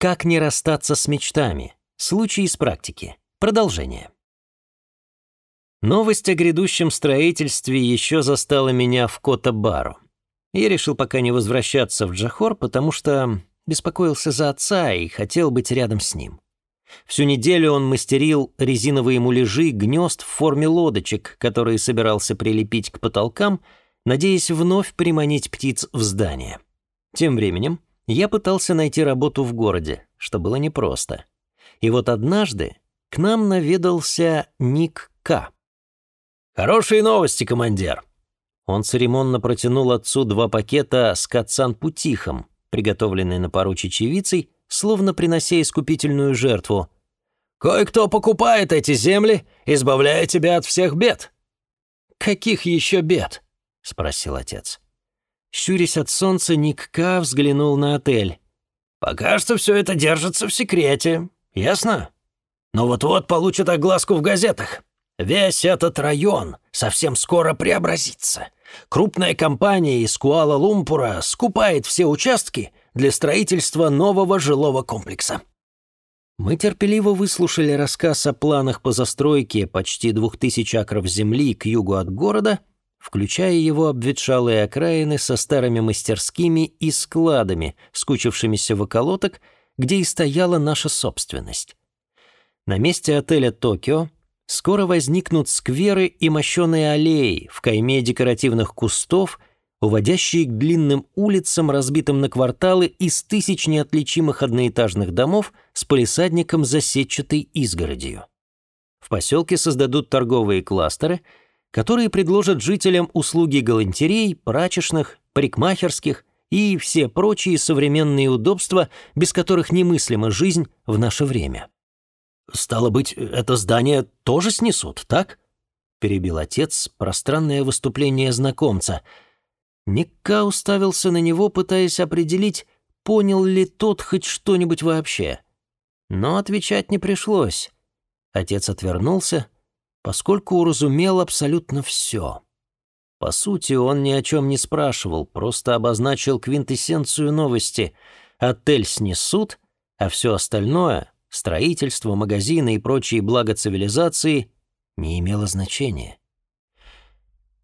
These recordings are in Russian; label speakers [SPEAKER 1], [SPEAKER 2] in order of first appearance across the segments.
[SPEAKER 1] Как не расстаться с мечтами? Случай из практики. Продолжение. Новость о грядущем строительстве еще застала меня в Кота-Бару. Я решил пока не возвращаться в Джахор, потому что беспокоился за отца и хотел быть рядом с ним. Всю неделю он мастерил резиновые муляжи гнезд в форме лодочек, которые собирался прилепить к потолкам, надеясь вновь приманить птиц в здание. Тем временем я пытался найти работу в городе, что было непросто. И вот однажды к нам наведался Ник К.
[SPEAKER 2] «Хорошие новости, командир!»
[SPEAKER 1] Он церемонно протянул отцу два пакета с кацан-путихом, приготовленные на пару чечевицей, словно принося искупительную жертву.
[SPEAKER 2] «Кое-кто покупает эти земли, избавляя тебя от всех бед».
[SPEAKER 1] «Каких еще бед?» — спросил отец. Щурясь от солнца, Ник К. взглянул на отель.
[SPEAKER 2] «Пока что все это держится в секрете, ясно? Но вот-вот получат огласку в газетах. Весь этот район совсем скоро преобразится. Крупная компания из Куала-Лумпура скупает все участки для строительства нового жилого комплекса».
[SPEAKER 1] Мы терпеливо выслушали рассказ о планах по застройке почти двух тысяч акров земли к югу от города, включая его обветшалые окраины со старыми мастерскими и складами, скучившимися в околоток, где и стояла наша собственность. На месте отеля «Токио» скоро возникнут скверы и мощеные аллеи в кайме декоративных кустов, уводящие к длинным улицам, разбитым на кварталы из тысяч неотличимых одноэтажных домов с полисадником за сетчатой изгородью. В поселке создадут торговые кластеры, которые предложат жителям услуги галантерей, прачечных, парикмахерских и все прочие современные удобства, без которых немыслима жизнь в наше время.
[SPEAKER 2] «Стало быть, это здание тоже снесут, так?» — перебил отец пространное выступление знакомца.
[SPEAKER 1] Никка уставился на него, пытаясь определить, понял ли тот хоть что-нибудь вообще. Но отвечать не пришлось. Отец отвернулся, поскольку уразумел абсолютно все. По сути, он ни о чем не спрашивал, просто обозначил квинтэссенцию новости. Отель снесут, а все остальное строительство, магазины и прочие блага цивилизации не имело значения.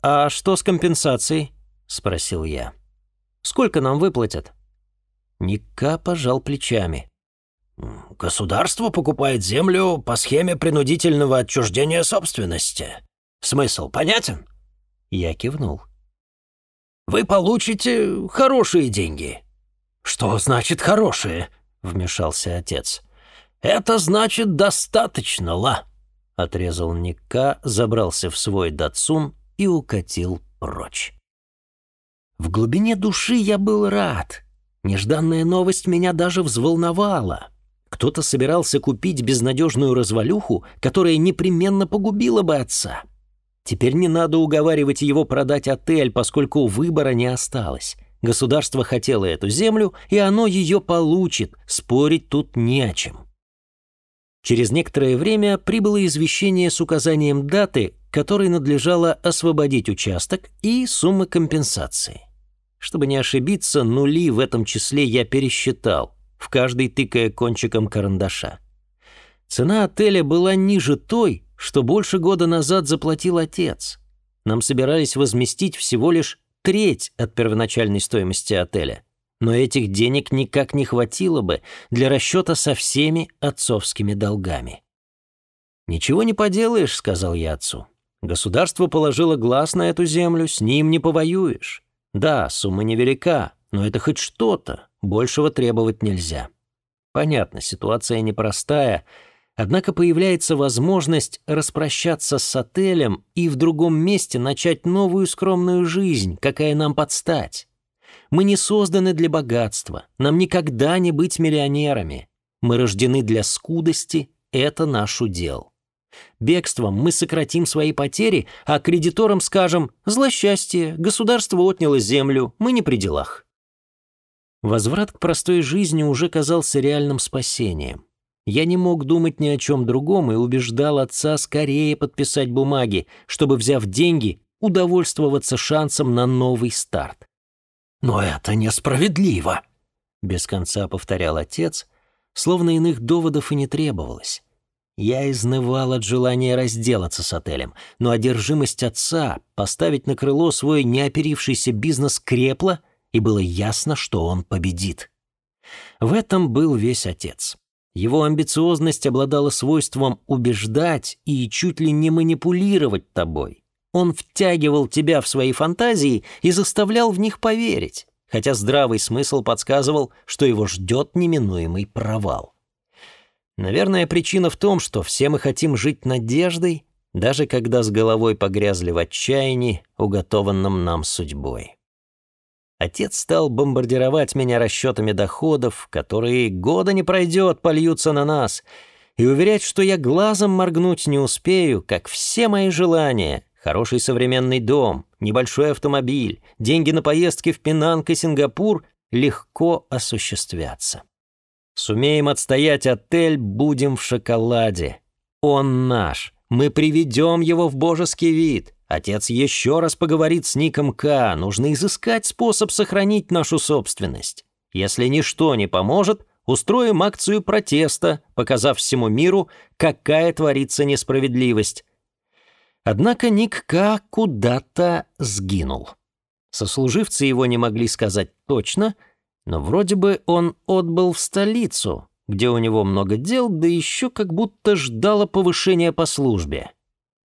[SPEAKER 1] «А что с компенсацией?» — спросил я. «Сколько нам выплатят?» Ника пожал плечами.
[SPEAKER 2] «Государство покупает землю по схеме принудительного отчуждения собственности. Смысл понятен?»
[SPEAKER 1] Я кивнул.
[SPEAKER 2] «Вы получите хорошие деньги». «Что значит хорошие?» — вмешался отец. «Это значит достаточно, ла!» Отрезал Ника, забрался в свой датсун и укатил прочь. В глубине души я был рад. Нежданная новость меня даже взволновала. Кто-то собирался купить безнадежную развалюху, которая непременно погубила бы отца. Теперь не надо уговаривать его продать отель, поскольку выбора не осталось. Государство хотело эту землю, и оно ее получит, спорить тут не о чем. Через некоторое время прибыло извещение с указанием даты, которой надлежало освободить участок и суммы компенсации. Чтобы не ошибиться, нули в этом числе я пересчитал, в каждый тыкая кончиком карандаша. Цена отеля была ниже той, что больше года назад заплатил отец. Нам собирались возместить всего лишь треть от первоначальной стоимости отеля но этих денег никак не хватило бы для расчета со всеми отцовскими долгами. «Ничего не поделаешь», — сказал я отцу. «Государство положило глаз на эту землю, с ним не повоюешь. Да, сумма невелика, но это хоть что-то, большего требовать нельзя. Понятно, ситуация непростая, однако появляется возможность распрощаться с отелем и в другом месте начать новую скромную жизнь, какая нам подстать. Мы не созданы для богатства, нам никогда не быть миллионерами. Мы рождены для скудости, это наш удел. Бегством мы сократим свои потери, а кредиторам скажем «Злосчастье, государство отняло землю, мы не при делах». Возврат к простой жизни уже казался реальным спасением. Я не мог думать ни о чем другом и убеждал отца скорее подписать бумаги, чтобы, взяв деньги, удовольствоваться шансом на новый старт. «Но это несправедливо», —
[SPEAKER 1] без конца повторял отец, словно иных доводов и не требовалось. Я изнывал от желания разделаться с отелем, но одержимость отца поставить на крыло свой неоперившийся бизнес крепла, и было ясно, что он победит. В этом был весь отец. Его амбициозность обладала свойством убеждать и чуть ли не манипулировать тобой. Он втягивал тебя в свои фантазии и заставлял в них поверить, хотя здравый смысл подсказывал, что его ждет неминуемый провал. Наверное, причина в том, что все мы хотим жить надеждой, даже когда с головой погрязли в отчаянии, уготованном нам судьбой. Отец стал бомбардировать меня расчетами доходов, которые года не пройдет, польются на нас, и уверять, что я глазом моргнуть не успею, как все мои желания — хороший современный дом, небольшой автомобиль, деньги на поездки в Пенанг и Сингапур — легко осуществятся. Сумеем отстоять отель, будем в шоколаде. Он наш. Мы приведем его в божеский вид. Отец еще раз поговорит с Ником К. Нужно изыскать способ сохранить нашу собственность. Если ничто не поможет, устроим акцию протеста, показав всему миру, какая творится несправедливость. Однако Ник К. куда-то сгинул. Сослуживцы его не могли сказать точно — но вроде бы он отбыл в столицу, где у него много дел, да еще как будто ждало повышения по службе.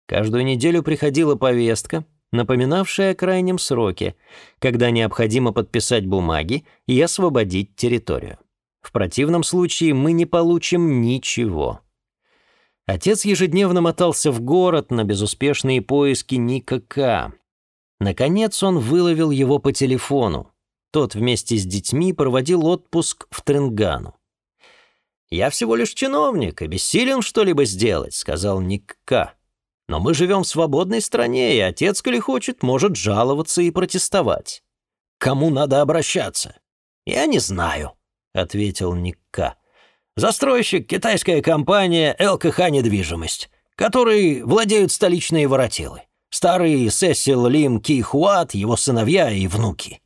[SPEAKER 1] Каждую неделю приходила повестка, напоминавшая о крайнем сроке, когда необходимо подписать бумаги и освободить территорию. В противном случае мы не получим ничего. Отец ежедневно мотался в город на безуспешные поиски Ника. Наконец он выловил его по телефону. Тот вместе с детьми проводил отпуск в Тренгану. «Я всего лишь чиновник и бессилен что-либо сделать», — сказал Ник. «Но мы живем в свободной стране, и отец, коли хочет, может жаловаться и протестовать. Кому надо обращаться?» «Я не знаю», — ответил Ник К. «Застройщик — китайская компания ЛКХ «Недвижимость», которой владеют столичные воротилы. Старый Сесил Лим Ки Хуат, его сыновья и внуки.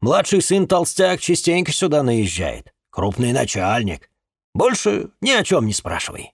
[SPEAKER 1] Младший сын толстяк частенько сюда наезжает. Крупный начальник. Больше ни о чем не спрашивай.